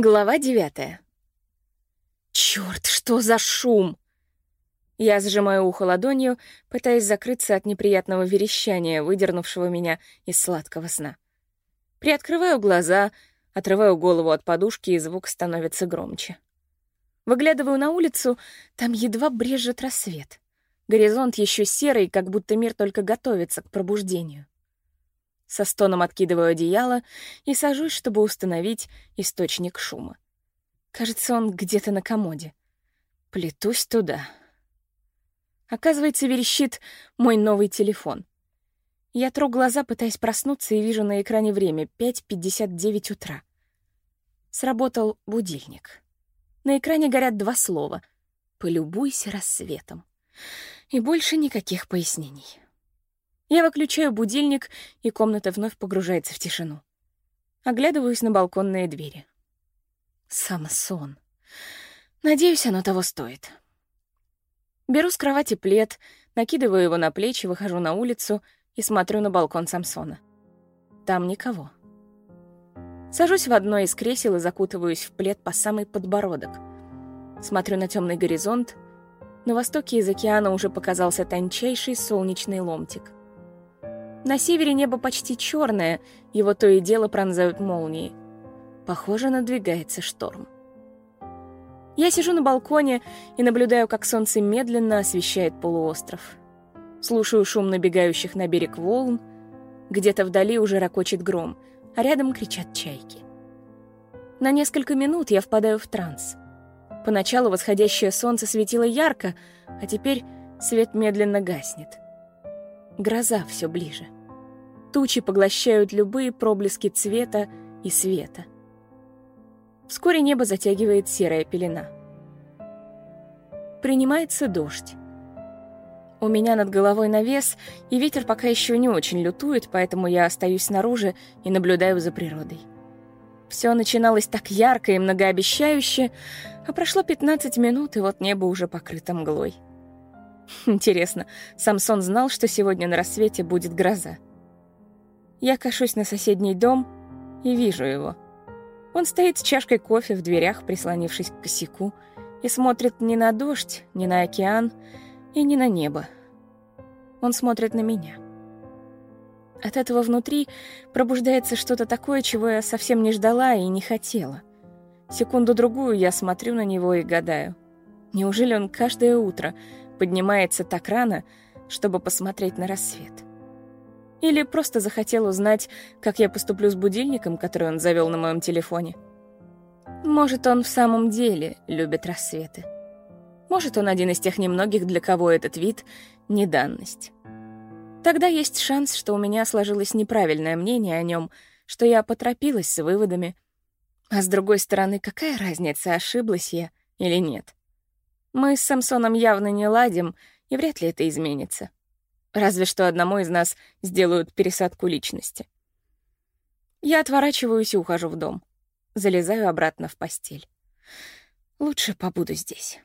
Глава девятая. Чёрт, что за шум! Я сжимаю ухо ладонью, пытаясь закрыться от неприятного верещания, выдернувшего меня из сладкого сна. Приоткрываю глаза, отрываю голову от подушки, и звук становится громче. Выглядываю на улицу, там едва брежет рассвет. Горизонт еще серый, как будто мир только готовится к пробуждению. Со стоном откидываю одеяло и сажусь, чтобы установить источник шума. Кажется, он где-то на комоде. Плетусь туда. Оказывается, верещит мой новый телефон. Я тру глаза, пытаясь проснуться, и вижу на экране время — 5.59 утра. Сработал будильник. На экране горят два слова «Полюбуйся рассветом». И больше никаких пояснений. Я выключаю будильник, и комната вновь погружается в тишину. Оглядываюсь на балконные двери. Самсон. Надеюсь, оно того стоит. Беру с кровати плед, накидываю его на плечи, выхожу на улицу и смотрю на балкон Самсона. Там никого. Сажусь в одно из кресел и закутываюсь в плед по самый подбородок. Смотрю на темный горизонт. На востоке из океана уже показался тончайший солнечный ломтик. На севере небо почти черное, его то и дело пронзают молнии. Похоже, надвигается шторм. Я сижу на балконе и наблюдаю, как солнце медленно освещает полуостров. Слушаю шум набегающих на берег волн. Где-то вдали уже ракочет гром, а рядом кричат чайки. На несколько минут я впадаю в транс. Поначалу восходящее солнце светило ярко, а теперь свет медленно гаснет. Гроза все ближе. Тучи поглощают любые проблески цвета и света. Вскоре небо затягивает серая пелена. Принимается дождь. У меня над головой навес, и ветер пока еще не очень лютует, поэтому я остаюсь снаружи и наблюдаю за природой. Все начиналось так ярко и многообещающе, а прошло 15 минут, и вот небо уже покрыто мглой. Интересно, Самсон знал, что сегодня на рассвете будет гроза? Я кашусь на соседний дом и вижу его. Он стоит с чашкой кофе в дверях, прислонившись к косяку, и смотрит не на дождь, не на океан и не на небо. Он смотрит на меня. От этого внутри пробуждается что-то такое, чего я совсем не ждала и не хотела. Секунду-другую я смотрю на него и гадаю. Неужели он каждое утро поднимается так рано, чтобы посмотреть на рассвет. Или просто захотел узнать, как я поступлю с будильником, который он завел на моем телефоне. Может, он в самом деле любит рассветы. Может, он один из тех немногих, для кого этот вид — не данность. Тогда есть шанс, что у меня сложилось неправильное мнение о нем, что я поторопилась с выводами. А с другой стороны, какая разница, ошиблась я или нет? Мы с Самсоном явно не ладим, и вряд ли это изменится. Разве что одному из нас сделают пересадку личности. Я отворачиваюсь и ухожу в дом. Залезаю обратно в постель. Лучше побуду здесь.